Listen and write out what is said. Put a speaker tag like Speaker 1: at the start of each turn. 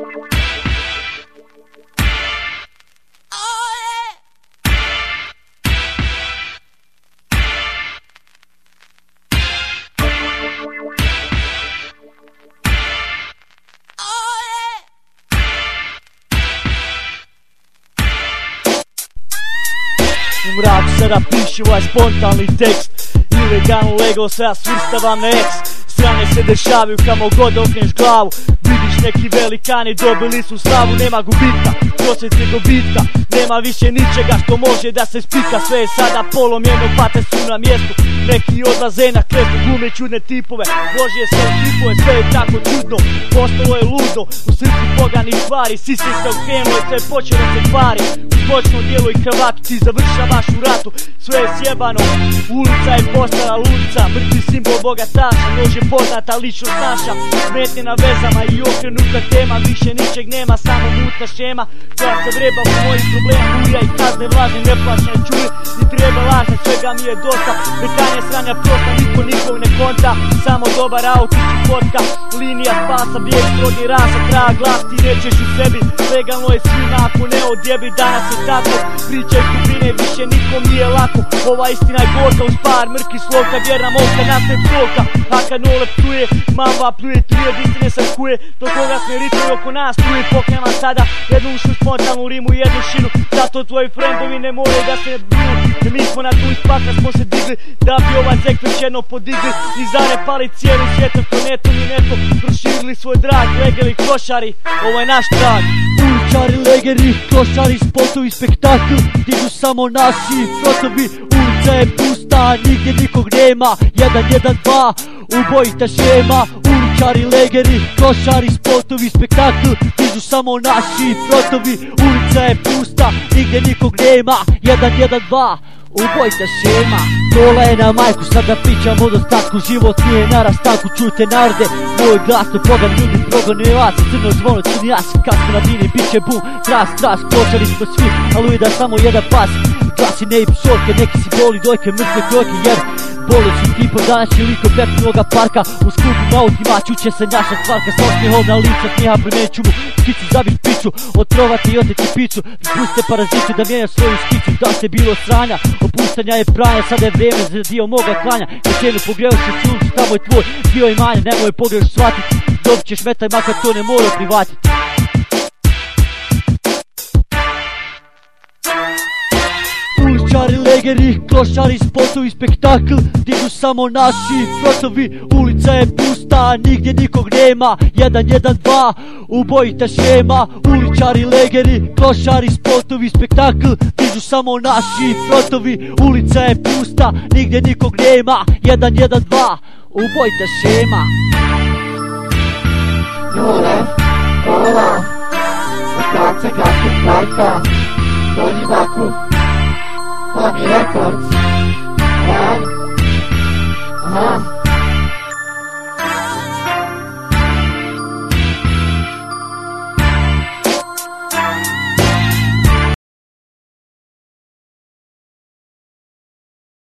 Speaker 1: U mraku sada piši ovaj spontanni tekst Ilegalno lego sve svrstavam na eks Strane se dešavaju kamo god okneš glavu. Vidiš neki velikani dobili su slavu Nema gubitka, prosjece dobitka Nema više ničega što može da se spika. Sve je sada polomljeno, pate su na mjestu. Neki odlaze na krestu, glume čudne tipove. Božje sve tipove, sve je tako čudno. Postalo je ludo, u srcu poganih stvari. Sisi se okrenuo i sve počelo se kvari. Zbočno dijelo i krvak ti završavaš u ratu. Sve je sjebano, ulica je postala ludica. Mrtvi simbol bogataša, nož je poznata ličnost naša Smetnje vezama i okrenuta tema Više ničeg nema, samo mutna šema. Koja se vreba u mojih problema Ulja i kazne vlažne, neplaćne čuli Ni treba lažne, svega mi je dosta. Bekanje sranja prosta, niko nikog ne konta Samo dobar autić i Linija spasa, bijeg, strogi rasa Traga glas, ti nećeš u sebi Legalno je svima, ako ne odjebi Danas je tako, priče i Više nikom nije lako. Ova istina je gorka uz par mrki sloka Vjerna molka, nastaje psolka A kad nole pljuje, mamba pljuje Trije istine se kuje, do koga sme ritmi oko nas Truje pokrenula sada. Jednu ušu spontanu rimu i jednu šinu. Zato tvoji frendovi ne moraju da se biju Jer mi smo na tu ispaka smo se digli Da bi ovaj zek već jedno podigli. I zarepali cijeli svijetom ko neto ni neto Proširili svoj drag, legeli košari Ovo je naš trag
Speaker 2: Uličari, legeri, klošari, spotovi, spektakl Dižu samo naši frotovi Ulica je pusta, nigdje nikog nema. Jedan, jedan, dva, ubojita šema. Uličari, legeri, klošari, spotovi, spektakl Dižu samo naši frotovi Ulica je pusta, nigdje nikog nema. Jedan, jedan, dva, ubojita šema. Dola je na majku, sada pričam o dostatku. Život nije na rastanku, čujte narode. Moj glas to program ljudi, progon. Je vas Crno zvono, crni jas, kasko na bini Biće bum, tras, tras, kločari smo svi. Ali da samo jedan pas Glasine i psorke, neki simboli, dojke, mrtve krojke Jer boli su tipo današnji liko noga parka. U skupim autima čuće se naša stvarka Sa osmijehom na lica smijeha primeću mu Skicu zabiš piću, otrovati i oteći piću Puste parazitu da mijenja svoju skicu Da se bilo sranja, opuštanja je pranja Sada je vrijeme za dio moga klanja. Kad cijelu pogreo se suncu, tamo je tvoj dio imanja Nemoj pogreš shvatit, dobit ćeš metaj makar to ne mora privatiti Uličari, legeri, klošari, spotovi, spektakl Dižu samo naši frotovi Ulica je pusta, nigdje nikog nema. Jedan, jedan, dva, ubojita šema Uličari, legeri, klošari, spotovi, spektakl Dižu samo naši frotovi Ulica je pusta, nigdje nikog nema. Jedan, jedan, dva, ubojita šema
Speaker 3: Jure, kola, Kace, kaske, kajka, dođi baku, on records. Yeah. Uh-huh.